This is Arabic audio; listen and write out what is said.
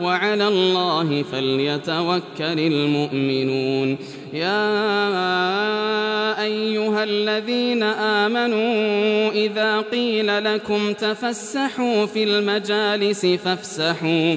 وعلى الله فليتوكل المؤمنون. يا أيها الذين آمنوا إذا قيل لكم تفسحوا في المجالس فافسحوا.